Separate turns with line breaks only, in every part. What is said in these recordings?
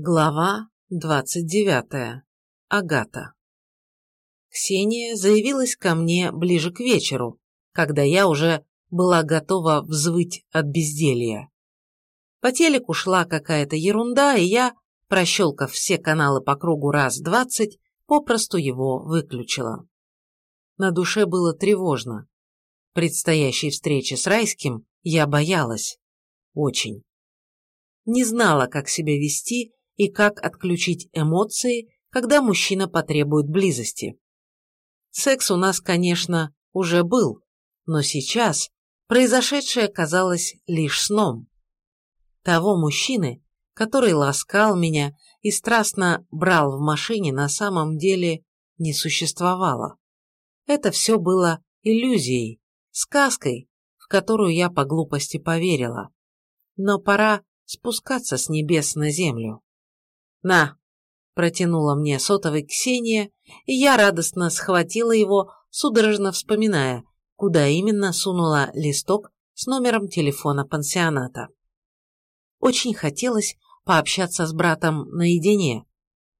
Глава двадцать девятая. Агата. Ксения заявилась ко мне ближе к вечеру, когда я уже была готова взвыть от безделья. По телеку шла какая-то ерунда, и я, прощелкав все каналы по кругу раз двадцать, попросту его выключила. На душе было тревожно. Предстоящей встречи с Райским я боялась. Очень. Не знала, как себя вести, и как отключить эмоции, когда мужчина потребует близости. Секс у нас, конечно, уже был, но сейчас произошедшее казалось лишь сном. Того мужчины, который ласкал меня и страстно брал в машине, на самом деле не существовало. Это все было иллюзией, сказкой, в которую я по глупости поверила. Но пора спускаться с небес на землю. «На!» – протянула мне сотовый Ксения, и я радостно схватила его, судорожно вспоминая, куда именно сунула листок с номером телефона пансионата. Очень хотелось пообщаться с братом наедине,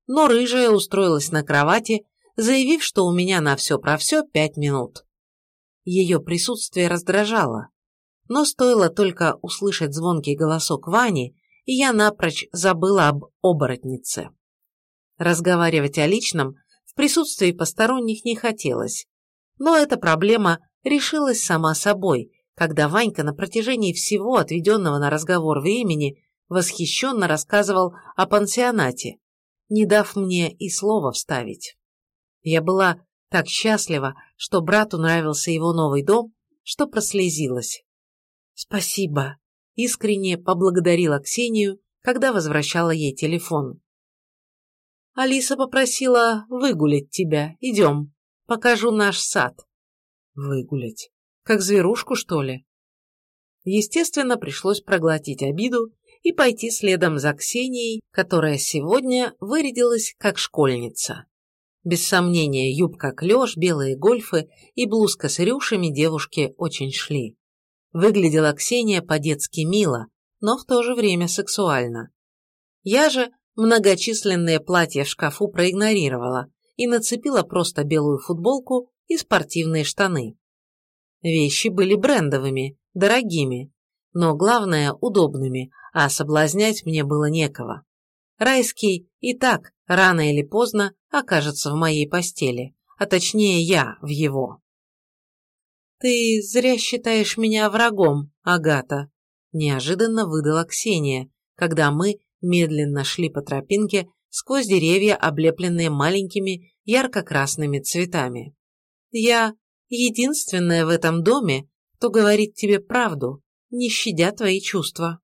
но рыжая устроилась на кровати, заявив, что у меня на все про все пять минут. Ее присутствие раздражало, но стоило только услышать звонкий голосок Вани, и я напрочь забыла об оборотнице. Разговаривать о личном в присутствии посторонних не хотелось, но эта проблема решилась сама собой, когда Ванька на протяжении всего отведенного на разговор времени восхищенно рассказывал о пансионате, не дав мне и слова вставить. Я была так счастлива, что брату нравился его новый дом, что прослезилась. «Спасибо», искренне поблагодарила Ксению, когда возвращала ей телефон. «Алиса попросила выгулять тебя. Идем. Покажу наш сад». «Выгулять? Как зверушку, что ли?» Естественно, пришлось проглотить обиду и пойти следом за Ксенией, которая сегодня вырядилась как школьница. Без сомнения, юбка клеш, белые гольфы и блузка с рюшами девушке очень шли. Выглядела Ксения по-детски мило, но в то же время сексуально. Я же многочисленные платья в шкафу проигнорировала и нацепила просто белую футболку и спортивные штаны. Вещи были брендовыми, дорогими, но главное – удобными, а соблазнять мне было некого. Райский и так, рано или поздно, окажется в моей постели, а точнее я в его. «Ты зря считаешь меня врагом, Агата», – неожиданно выдала Ксения, когда мы медленно шли по тропинке сквозь деревья, облепленные маленькими ярко-красными цветами. «Я единственная в этом доме, кто говорит тебе правду, не щадя твои чувства».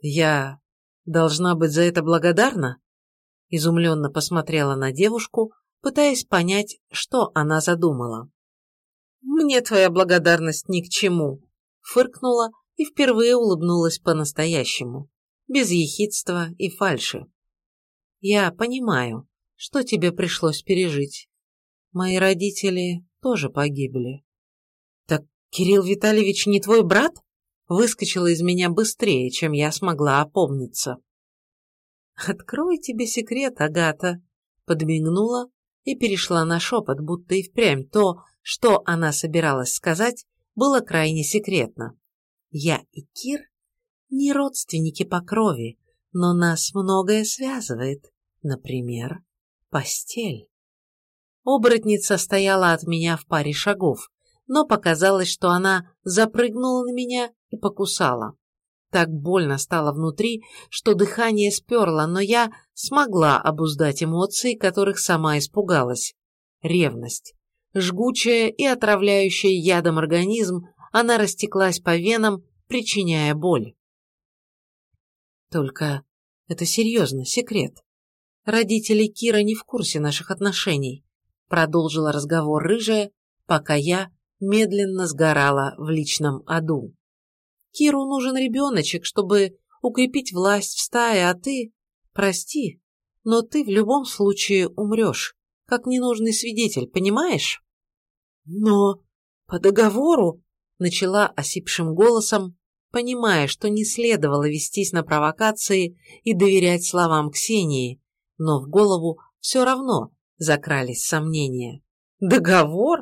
«Я должна быть за это благодарна?» Изумленно посмотрела на девушку, пытаясь понять, что она задумала. «Мне твоя благодарность ни к чему», — фыркнула и впервые улыбнулась по-настоящему, без ехидства и фальши. «Я понимаю, что тебе пришлось пережить. Мои родители тоже погибли». «Так Кирилл Витальевич не твой брат?» выскочила из меня быстрее, чем я смогла опомниться. «Открой тебе секрет, Агата», — подмигнула и перешла на шепот, будто и впрямь то, что она собиралась сказать, было крайне секретно. Я и Кир не родственники по крови, но нас многое связывает. Например, постель. Оборотница стояла от меня в паре шагов, но показалось, что она запрыгнула на меня и покусала. Так больно стало внутри, что дыхание сперло, но я смогла обуздать эмоции, которых сама испугалась. Ревность жгучая и отравляющая ядом организм, она растеклась по венам, причиняя боль. Только это серьезно, секрет. Родители Кира не в курсе наших отношений, продолжила разговор рыжая, пока я медленно сгорала в личном аду. Киру нужен ребеночек, чтобы укрепить власть в стае, а ты... Прости, но ты в любом случае умрешь как ненужный свидетель, понимаешь? Но по договору, начала осипшим голосом, понимая, что не следовало вестись на провокации и доверять словам Ксении, но в голову все равно закрались сомнения. «Договор?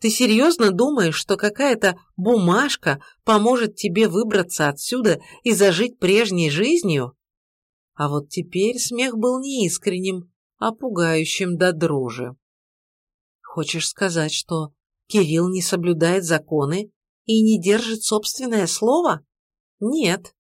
Ты серьезно думаешь, что какая-то бумажка поможет тебе выбраться отсюда и зажить прежней жизнью?» А вот теперь смех был не искренним, а пугающим до дрожи. «Хочешь сказать, что Кирилл не соблюдает законы и не держит собственное слово? Нет.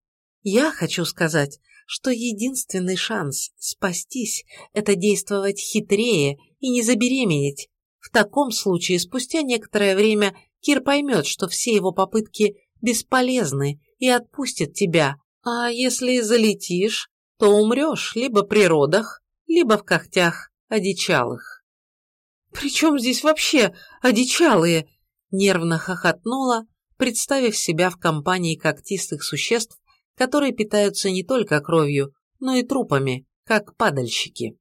Я хочу сказать, что единственный шанс спастись – это действовать хитрее и не забеременеть. В таком случае, спустя некоторое время, Кир поймет, что все его попытки бесполезны и отпустит тебя. А если залетишь, то умрешь либо при родах, либо в когтях одичалых. «Причем здесь вообще одичалые?» – нервно хохотнула, представив себя в компании когтистых существ, которые питаются не только кровью, но и трупами, как падальщики.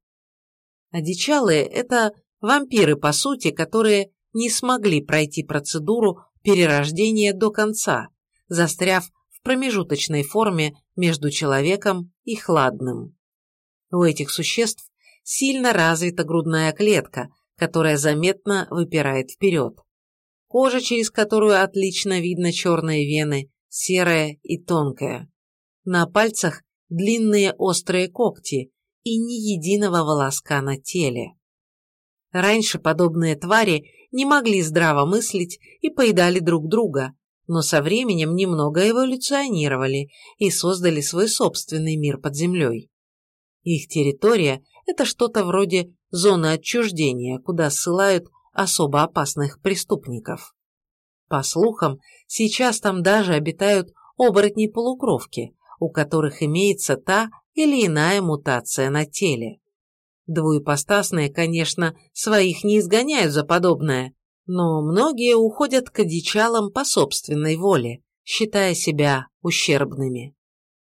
Одичалые – это вампиры, по сути, которые не смогли пройти процедуру перерождения до конца, застряв в промежуточной форме между человеком и хладным. У этих существ сильно развита грудная клетка, которая заметно выпирает вперед. Кожа, через которую отлично видно черные вены, серая и тонкая. На пальцах длинные острые когти и ни единого волоска на теле. Раньше подобные твари не могли здраво мыслить и поедали друг друга, но со временем немного эволюционировали и создали свой собственный мир под землей. Их территория – это что-то вроде зоны отчуждения, куда ссылают особо опасных преступников. По слухам, сейчас там даже обитают оборотни-полукровки, у которых имеется та или иная мутация на теле. Двуепостасные, конечно, своих не изгоняют за подобное, но многие уходят к одичалам по собственной воле, считая себя ущербными.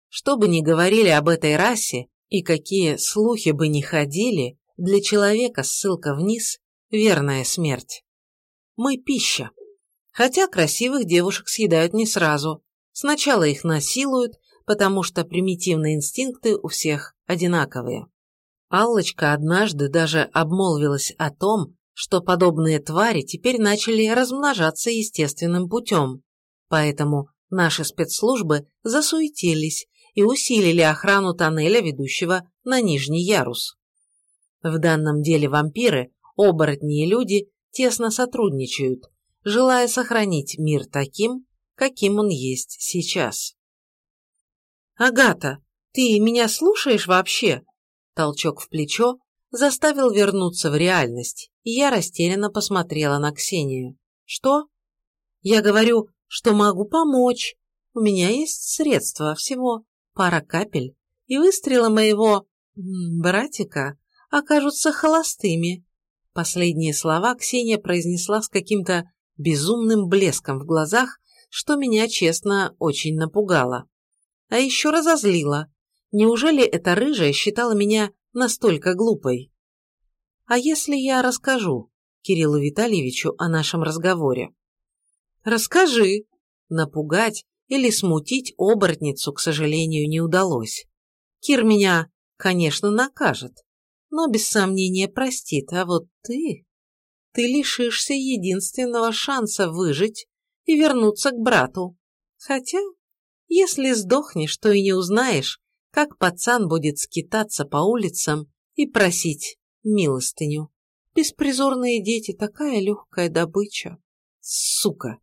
Что бы ни говорили об этой расе, и какие слухи бы ни ходили, для человека ссылка вниз – верная смерть. Мы – пища. Хотя красивых девушек съедают не сразу. Сначала их насилуют, потому что примитивные инстинкты у всех одинаковые. Аллочка однажды даже обмолвилась о том, что подобные твари теперь начали размножаться естественным путем, поэтому наши спецслужбы засуетились и усилили охрану тоннеля, ведущего на нижний ярус. В данном деле вампиры, оборотни и люди тесно сотрудничают, желая сохранить мир таким, каким он есть сейчас. «Агата, ты меня слушаешь вообще?» Толчок в плечо заставил вернуться в реальность, и я растерянно посмотрела на Ксению. «Что?» «Я говорю, что могу помочь. У меня есть средства, всего пара капель, и выстрелы моего... братика окажутся холостыми. Последние слова Ксения произнесла с каким-то безумным блеском в глазах, что меня, честно, очень напугало. А еще разозлила. Неужели эта рыжая считала меня настолько глупой? А если я расскажу Кириллу Витальевичу о нашем разговоре? Расскажи. Напугать или смутить оборотницу, к сожалению, не удалось. Кир меня, конечно, накажет, но без сомнения простит, а вот ты... Ты лишишься единственного шанса выжить и вернуться к брату. Хотя, если сдохнешь, то и не узнаешь, как пацан будет скитаться по улицам и просить милостыню. Беспризорные дети – такая легкая добыча. Сука!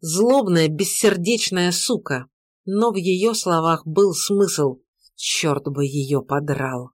Злобная, бессердечная сука. Но в ее словах был смысл. Черт бы ее подрал.